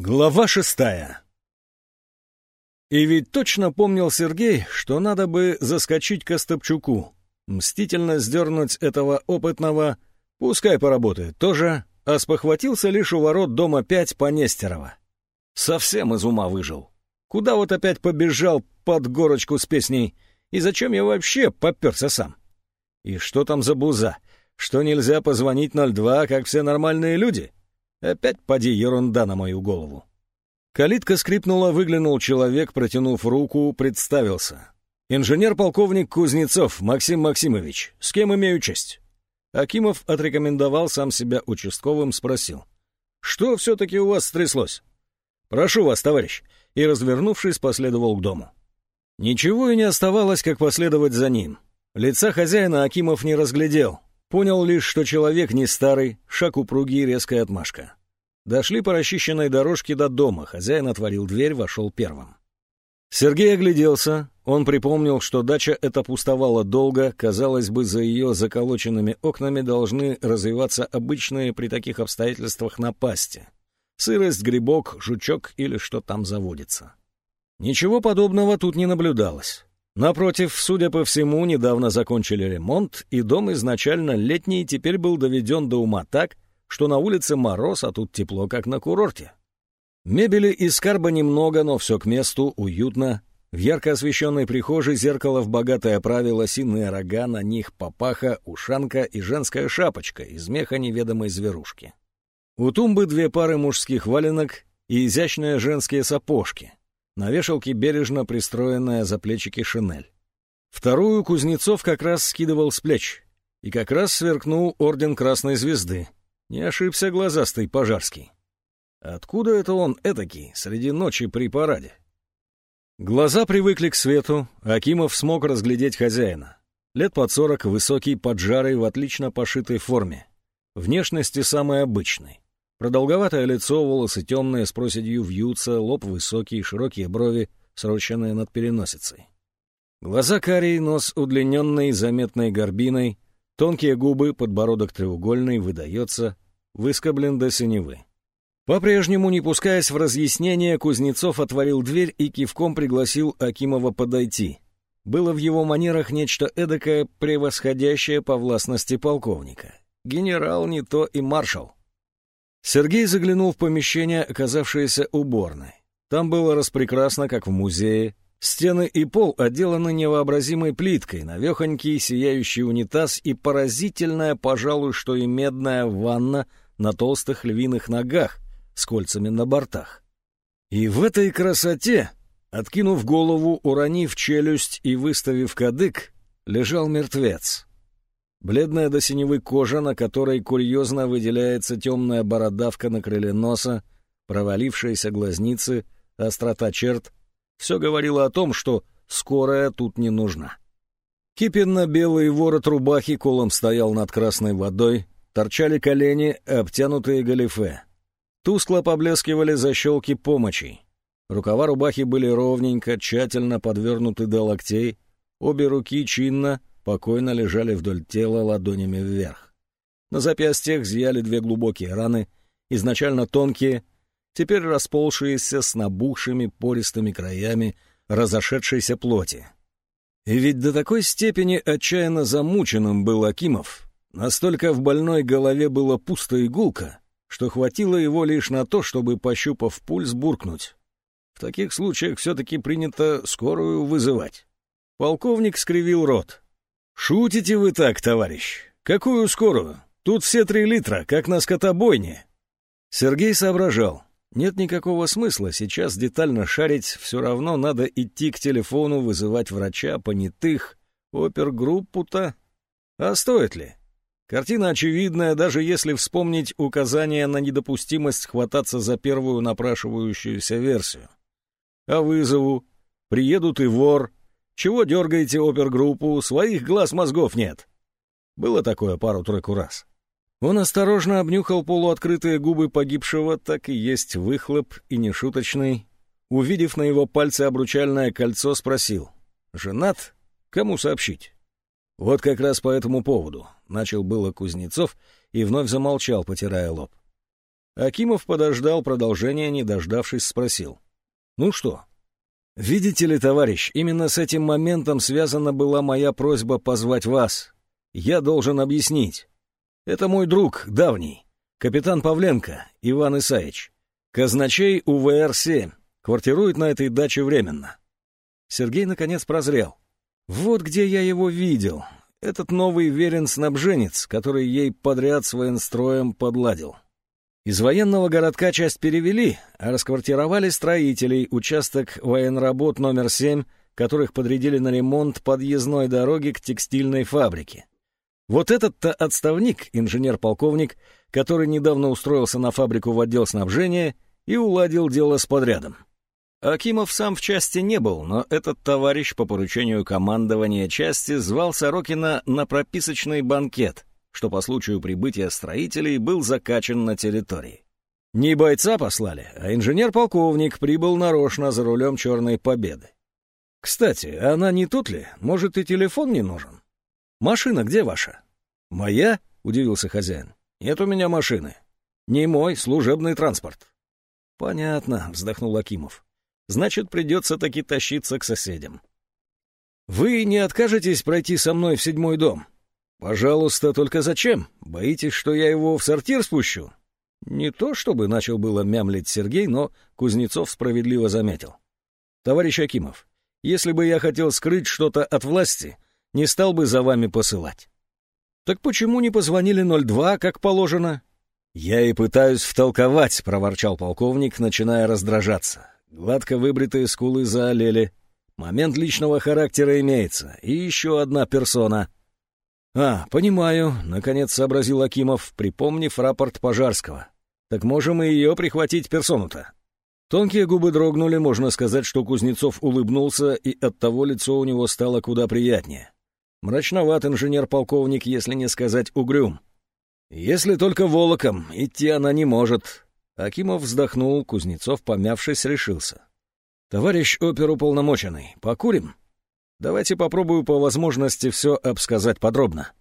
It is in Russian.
Глава шестая И ведь точно помнил Сергей, что надо бы заскочить к Остапчуку, мстительно сдернуть этого опытного, пускай поработает тоже, а спохватился лишь у ворот дома пять по Нестерова. Совсем из ума выжил. Куда вот опять побежал под горочку с песней, и зачем я вообще поперся сам? И что там за буза? Что нельзя позвонить 02, как все нормальные люди? — Опять поди ерунда на мою голову. Калитка скрипнула, выглянул человек, протянув руку, представился. «Инженер-полковник Кузнецов Максим Максимович. С кем имею честь?» Акимов отрекомендовал сам себя участковым, спросил. «Что все-таки у вас стряслось?» «Прошу вас, товарищ», и, развернувшись, последовал к дому. Ничего и не оставалось, как последовать за ним. Лица хозяина Акимов не разглядел, Понял лишь, что человек не старый, шаг упругий, резкая отмашка. Дошли по расчищенной дорожке до дома, хозяин отворил дверь, вошел первым. Сергей огляделся, он припомнил, что дача эта пустовала долго, казалось бы, за ее заколоченными окнами должны развиваться обычные при таких обстоятельствах напасти. Сырость, грибок, жучок или что там заводится. Ничего подобного тут не наблюдалось. Напротив, судя по всему, недавно закончили ремонт, и дом изначально летний теперь был доведен до ума так, что на улице мороз, а тут тепло, как на курорте. Мебели из скарба немного, но все к месту, уютно. В ярко освещенной прихожей зеркало в богатой оправе, лосиные рога, на них папаха, ушанка и женская шапочка из меха неведомой зверушки. У тумбы две пары мужских валенок и изящные женские сапожки. На вешалке бережно пристроенная за плечики шинель. Вторую Кузнецов как раз скидывал с плеч. И как раз сверкнул орден Красной Звезды. Не ошибся глазастый Пожарский. Откуда это он этакий, среди ночи при параде? Глаза привыкли к свету, Акимов смог разглядеть хозяина. Лет под сорок, высокий, поджарый, в отлично пошитой форме. Внешности самой обычной. Продолговатое лицо, волосы темные, с проседью вьются, лоб высокий, широкие брови, сроченные над переносицей. Глаза карие, нос удлиненный, заметной горбиной, тонкие губы, подбородок треугольный, выдается, выскоблен до синевы. По-прежнему, не пускаясь в разъяснение, Кузнецов отворил дверь и кивком пригласил Акимова подойти. Было в его манерах нечто эдакое, превосходящее по властности полковника. Генерал не то и маршал. Сергей заглянул в помещение, оказавшееся уборной. Там было распрекрасно, как в музее. Стены и пол отделаны невообразимой плиткой, навехонький сияющий унитаз и поразительная, пожалуй, что и медная ванна на толстых львиных ногах с кольцами на бортах. И в этой красоте, откинув голову, уронив челюсть и выставив кадык, лежал мертвец. Бледная до синевы кожа, на которой курьезно выделяется темная бородавка на крыле носа, провалившиеся глазницы, острота черт — все говорило о том, что скорая тут не нужна. Кипенно-белый ворот рубахи колом стоял над красной водой, торчали колени, обтянутые галифе. Тускло поблескивали защелки помощи. Рукава рубахи были ровненько, тщательно подвернуты до локтей, обе руки чинно — покойно лежали вдоль тела ладонями вверх. На запястьях зияли две глубокие раны, изначально тонкие, теперь расползшиеся с набухшими пористыми краями разошедшейся плоти. И ведь до такой степени отчаянно замученным был Акимов, настолько в больной голове было пусто и что хватило его лишь на то, чтобы, пощупав пульс, буркнуть. В таких случаях все-таки принято скорую вызывать. Полковник скривил рот. «Шутите вы так, товарищ? Какую скорую? Тут все три литра, как на скотобойне». Сергей соображал. Нет никакого смысла сейчас детально шарить, все равно надо идти к телефону, вызывать врача, понятых, опергруппу-то. А стоит ли? Картина очевидная, даже если вспомнить указания на недопустимость хвататься за первую напрашивающуюся версию. А вызову? Приедут и вор, чего дергаете опергруппу? Своих глаз мозгов нет. Было такое пару-тройку раз. Он осторожно обнюхал полуоткрытые губы погибшего, так и есть выхлоп, и нешуточный. Увидев на его пальце обручальное кольцо, спросил. «Женат? Кому сообщить?» «Вот как раз по этому поводу», — начал было Кузнецов и вновь замолчал, потирая лоб. Акимов подождал продолжения, не дождавшись, спросил. «Ну что?» «Видите ли, товарищ, именно с этим моментом связана была моя просьба позвать вас. Я должен объяснить. Это мой друг, давний, капитан Павленко, Иван Исаевич. Казначей УВР-7, квартирует на этой даче временно». Сергей, наконец, прозрел. «Вот где я его видел. Этот новый верен-снабженец, который ей подряд с военстроем подладил». Из военного городка часть перевели, а расквартировали строителей, участок военработ номер 7, которых подрядили на ремонт подъездной дороги к текстильной фабрике. Вот этот-то отставник, инженер-полковник, который недавно устроился на фабрику в отдел снабжения и уладил дело с подрядом. Акимов сам в части не был, но этот товарищ по поручению командования части звал Сорокина на прописочный банкет, что по случаю прибытия строителей был закачан на территории. Не бойца послали, а инженер-полковник прибыл нарочно за рулем «Черной Победы». «Кстати, она не тут ли? Может, и телефон не нужен? Машина где ваша?» «Моя?» — удивился хозяин. «Нет у меня машины. Не мой, служебный транспорт». «Понятно», — вздохнул Акимов. «Значит, придется таки тащиться к соседям». «Вы не откажетесь пройти со мной в седьмой дом?» «Пожалуйста, только зачем? Боитесь, что я его в сортир спущу?» Не то чтобы начал было мямлить Сергей, но Кузнецов справедливо заметил. «Товарищ Акимов, если бы я хотел скрыть что-то от власти, не стал бы за вами посылать». «Так почему не позвонили 02, как положено?» «Я и пытаюсь втолковать», — проворчал полковник, начиная раздражаться. Гладко выбритые скулы заолели. Момент личного характера имеется. И еще одна персона — «А, понимаю», — наконец сообразил Акимов, припомнив рапорт Пожарского. «Так можем и ее прихватить персону-то». Тонкие губы дрогнули, можно сказать, что Кузнецов улыбнулся, и оттого лицо у него стало куда приятнее. Мрачноват инженер-полковник, если не сказать угрюм. «Если только волоком, идти она не может». Акимов вздохнул, Кузнецов, помявшись, решился. «Товарищ оперуполномоченный, покурим?» Давайте попробую по возможности все обсказать подробно.